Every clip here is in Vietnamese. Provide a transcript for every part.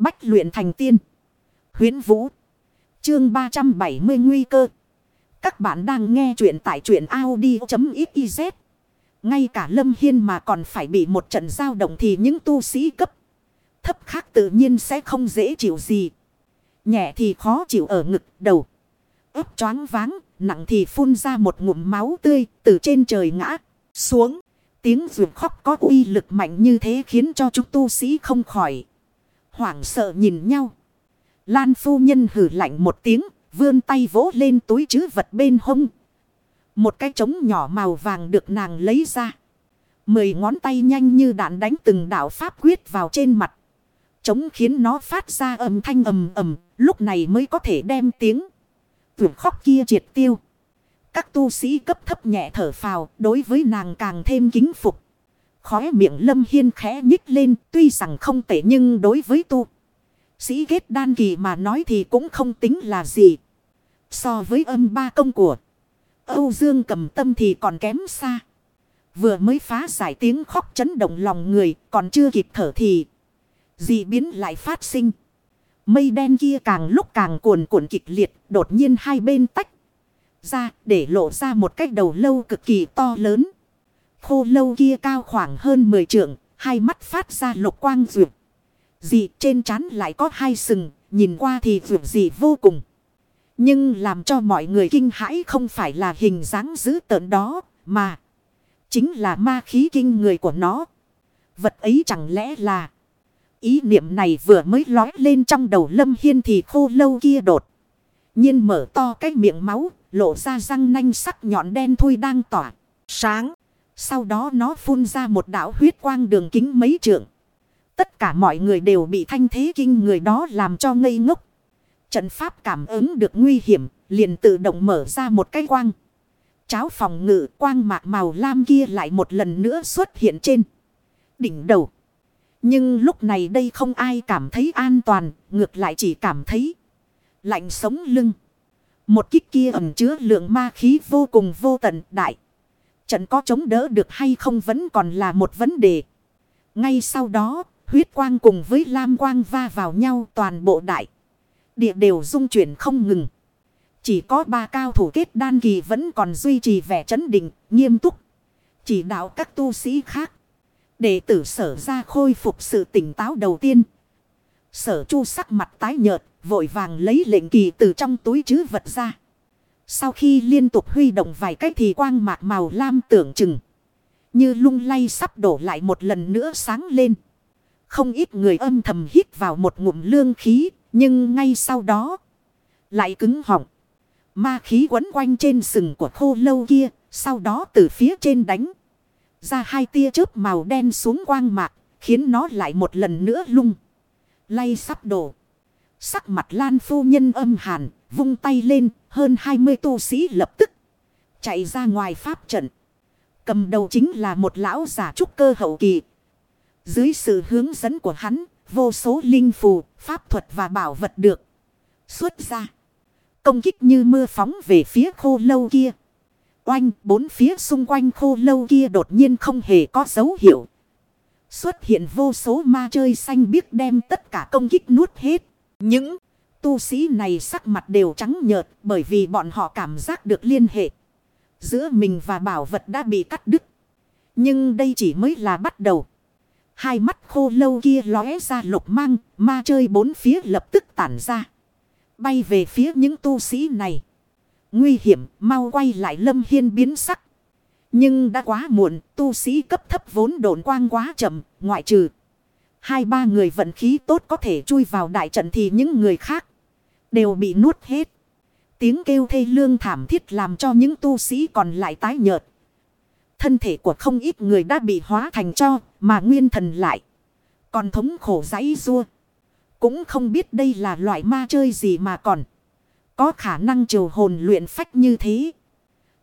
Bách luyện thành tiên. Huyến Vũ. Chương 370 nguy cơ. Các bạn đang nghe truyện tại truyện Audi.xyz. Ngay cả Lâm Hiên mà còn phải bị một trận giao động thì những tu sĩ cấp thấp khác tự nhiên sẽ không dễ chịu gì. Nhẹ thì khó chịu ở ngực đầu. ấp choáng váng, nặng thì phun ra một ngụm máu tươi từ trên trời ngã xuống. Tiếng ruột khóc có uy lực mạnh như thế khiến cho chúng tu sĩ không khỏi. Hoảng sợ nhìn nhau. Lan phu nhân hử lạnh một tiếng, vươn tay vỗ lên túi chứ vật bên hông. Một cái trống nhỏ màu vàng được nàng lấy ra. Mười ngón tay nhanh như đạn đánh từng đạo pháp quyết vào trên mặt. Trống khiến nó phát ra âm thanh ầm ầm, lúc này mới có thể đem tiếng. Tưởng khóc kia triệt tiêu. Các tu sĩ cấp thấp nhẹ thở phào, đối với nàng càng thêm kính phục. Khóe miệng lâm hiên khẽ nhích lên, tuy rằng không tệ nhưng đối với tu. Sĩ kết đan kỳ mà nói thì cũng không tính là gì. So với âm ba công của Âu Dương cầm tâm thì còn kém xa. Vừa mới phá giải tiếng khóc chấn động lòng người, còn chưa kịp thở thì dị biến lại phát sinh. Mây đen kia càng lúc càng cuồn cuộn kịch liệt, đột nhiên hai bên tách ra để lộ ra một cái đầu lâu cực kỳ to lớn. Khô lâu kia cao khoảng hơn 10 trượng, hai mắt phát ra lục quang rượu. Dị trên trán lại có hai sừng, nhìn qua thì rượu dị vô cùng. Nhưng làm cho mọi người kinh hãi không phải là hình dáng dữ tợn đó, mà chính là ma khí kinh người của nó. Vật ấy chẳng lẽ là... Ý niệm này vừa mới lói lên trong đầu lâm hiên thì khô lâu kia đột. nhiên mở to cái miệng máu, lộ ra răng nanh sắc nhọn đen thui đang tỏa. Sáng. Sau đó nó phun ra một đảo huyết quang đường kính mấy trượng. Tất cả mọi người đều bị thanh thế kinh người đó làm cho ngây ngốc. Trận pháp cảm ứng được nguy hiểm, liền tự động mở ra một cái quang. Cháo phòng ngự quang mạc màu lam kia lại một lần nữa xuất hiện trên đỉnh đầu. Nhưng lúc này đây không ai cảm thấy an toàn, ngược lại chỉ cảm thấy lạnh sống lưng. Một kích kia ẩm chứa lượng ma khí vô cùng vô tận đại. Trận có chống đỡ được hay không vẫn còn là một vấn đề. Ngay sau đó, huyết quang cùng với lam quang va vào nhau toàn bộ đại. Địa đều dung chuyển không ngừng. Chỉ có ba cao thủ kết đan kỳ vẫn còn duy trì vẻ chấn định, nghiêm túc. Chỉ đạo các tu sĩ khác. Đệ tử sở ra khôi phục sự tỉnh táo đầu tiên. Sở chu sắc mặt tái nhợt, vội vàng lấy lệnh kỳ từ trong túi chứ vật ra. Sau khi liên tục huy động vài cách thì quang mạc màu lam tưởng chừng. Như lung lay sắp đổ lại một lần nữa sáng lên. Không ít người âm thầm hít vào một ngụm lương khí, nhưng ngay sau đó lại cứng họng. Ma khí quấn quanh trên sừng của khô lâu kia, sau đó từ phía trên đánh. Ra hai tia chớp màu đen xuống quang mạc, khiến nó lại một lần nữa lung. Lay sắp đổ. Sắc mặt lan phu nhân âm hàn, vung tay lên, hơn 20 tu sĩ lập tức chạy ra ngoài pháp trận. Cầm đầu chính là một lão giả trúc cơ hậu kỳ. Dưới sự hướng dẫn của hắn, vô số linh phù, pháp thuật và bảo vật được xuất ra. Công kích như mưa phóng về phía khô lâu kia. Oanh, bốn phía xung quanh khô lâu kia đột nhiên không hề có dấu hiệu. Xuất hiện vô số ma chơi xanh biếc đem tất cả công kích nuốt hết. Những tu sĩ này sắc mặt đều trắng nhợt bởi vì bọn họ cảm giác được liên hệ. Giữa mình và bảo vật đã bị cắt đứt. Nhưng đây chỉ mới là bắt đầu. Hai mắt khô lâu kia lóe ra lục mang, ma chơi bốn phía lập tức tản ra. Bay về phía những tu sĩ này. Nguy hiểm, mau quay lại lâm hiên biến sắc. Nhưng đã quá muộn, tu sĩ cấp thấp vốn độn quang quá chậm, ngoại trừ. Hai ba người vận khí tốt có thể chui vào đại trận thì những người khác đều bị nuốt hết. Tiếng kêu thê lương thảm thiết làm cho những tu sĩ còn lại tái nhợt. Thân thể của không ít người đã bị hóa thành cho, mà nguyên thần lại. Còn thống khổ giấy rua. Cũng không biết đây là loại ma chơi gì mà còn. Có khả năng triều hồn luyện phách như thế.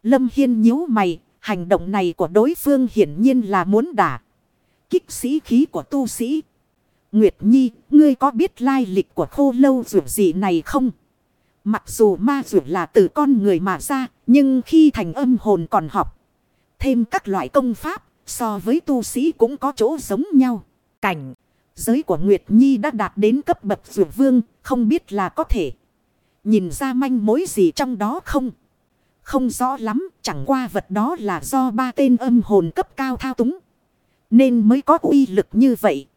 Lâm Hiên nhíu mày, hành động này của đối phương hiển nhiên là muốn đả. Kích sĩ khí của tu sĩ. Nguyệt Nhi, ngươi có biết lai lịch của khô lâu rượu gì này không? Mặc dù ma rượu là từ con người mà ra, nhưng khi thành âm hồn còn học. Thêm các loại công pháp, so với tu sĩ cũng có chỗ giống nhau. Cảnh, Giới của Nguyệt Nhi đã đạt đến cấp bậc rượu vương, không biết là có thể. Nhìn ra manh mối gì trong đó không? Không rõ lắm, chẳng qua vật đó là do ba tên âm hồn cấp cao thao túng. Nên mới có uy lực như vậy.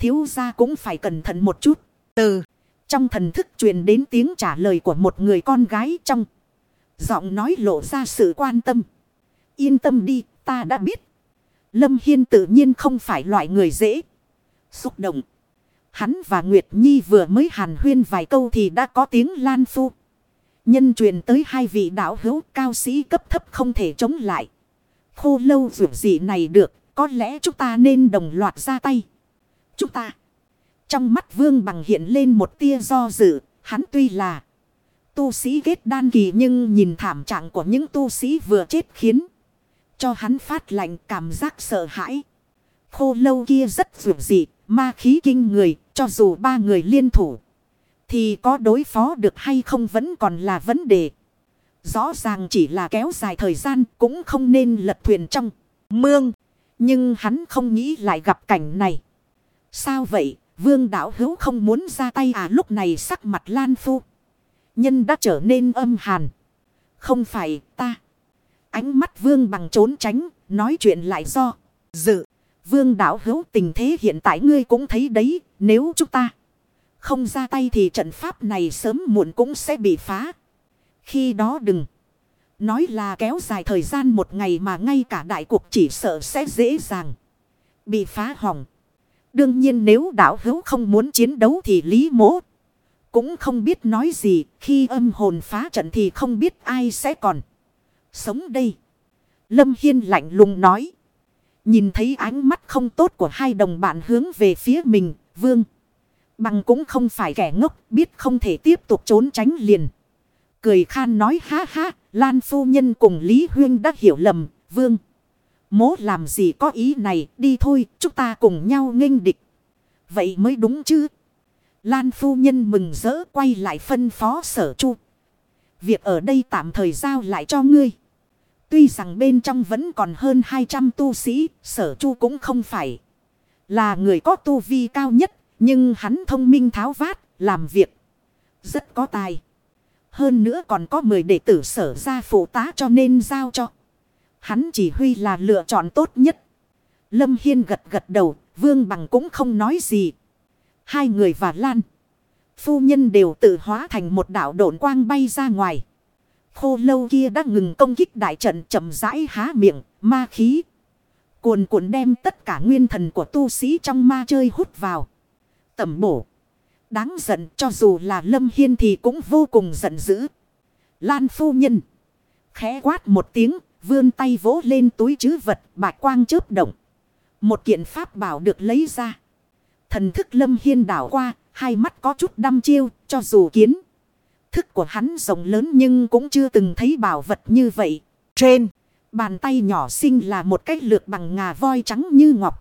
Thiếu gia cũng phải cẩn thận một chút. Từ trong thần thức truyền đến tiếng trả lời của một người con gái trong. Giọng nói lộ ra sự quan tâm. Yên tâm đi, ta đã biết. Lâm Hiên tự nhiên không phải loại người dễ. Xúc động. Hắn và Nguyệt Nhi vừa mới hàn huyên vài câu thì đã có tiếng lan phu. Nhân truyền tới hai vị đạo hữu cao sĩ cấp thấp không thể chống lại. Khô lâu dù gì này được, có lẽ chúng ta nên đồng loạt ra tay. Chúng ta. Trong mắt vương bằng hiện lên một tia do dự, hắn tuy là tu sĩ kết đan kỳ nhưng nhìn thảm trạng của những tu sĩ vừa chết khiến cho hắn phát lạnh cảm giác sợ hãi. Khô lâu kia rất dù dị, ma khí kinh người, cho dù ba người liên thủ. Thì có đối phó được hay không vẫn còn là vấn đề. Rõ ràng chỉ là kéo dài thời gian cũng không nên lật thuyền trong mương. Nhưng hắn không nghĩ lại gặp cảnh này. Sao vậy? Vương đảo hữu không muốn ra tay à lúc này sắc mặt lan phu. Nhân đã trở nên âm hàn. Không phải ta. Ánh mắt vương bằng trốn tránh. Nói chuyện lại do. Dự. Vương đảo hữu, tình thế hiện tại ngươi cũng thấy đấy. Nếu chúng ta không ra tay thì trận pháp này sớm muộn cũng sẽ bị phá. Khi đó đừng. Nói là kéo dài thời gian một ngày mà ngay cả đại cuộc chỉ sợ sẽ dễ dàng. Bị phá hỏng. Đương nhiên nếu đạo hữu không muốn chiến đấu thì lý mố. Cũng không biết nói gì. Khi âm hồn phá trận thì không biết ai sẽ còn. Sống đây. Lâm Hiên lạnh lùng nói. Nhìn thấy ánh mắt không tốt của hai đồng bạn hướng về phía mình. Vương. Bằng cũng không phải kẻ ngốc. Biết không thể tiếp tục trốn tránh liền. Cười khan nói, ha ha. Lan phu nhân cùng Lý Huyên đã hiểu lầm. Vương. Mố làm gì có ý này. Đi thôi. Chúng ta cùng nhau nghênh địch. Vậy mới đúng chứ. Lan phu nhân mừng rỡ quay lại phân phó sở chu. Việc ở đây tạm thời giao lại cho ngươi. Tuy rằng bên trong vẫn còn hơn 200 tu sĩ, sở chu cũng không phải là người có tu vi cao nhất, nhưng hắn thông minh tháo vát, làm việc rất có tài. Hơn nữa còn có 10 đệ tử sở ra phụ tá cho nên giao cho. Hắn chỉ huy là lựa chọn tốt nhất. Lâm Hiên gật gật đầu, Vương Bằng cũng không nói gì. Hai người và Lan. Phu nhân đều tự hóa thành một đạo độn quang bay ra ngoài. Khô lâu kia đã ngừng công kích đại trận chậm rãi há miệng, ma khí. Cuồn cuộn đem tất cả nguyên thần của tu sĩ trong ma chơi hút vào. Tẩm bổ. Đáng giận cho dù là Lâm Hiên thì cũng vô cùng giận dữ. Lan phu nhân. Khẽ quát một tiếng, vươn tay vỗ lên túi chứ vật, bạch quang chớp động. Một kiện pháp bảo được lấy ra. Thần thức Lâm Hiên đảo qua, hai mắt có chút đăm chiêu, cho dù kiến. Thức của hắn rộng lớn nhưng cũng chưa từng thấy bảo vật như vậy. Trên, bàn tay nhỏ xinh là một cái lược bằng ngà voi trắng như ngọc.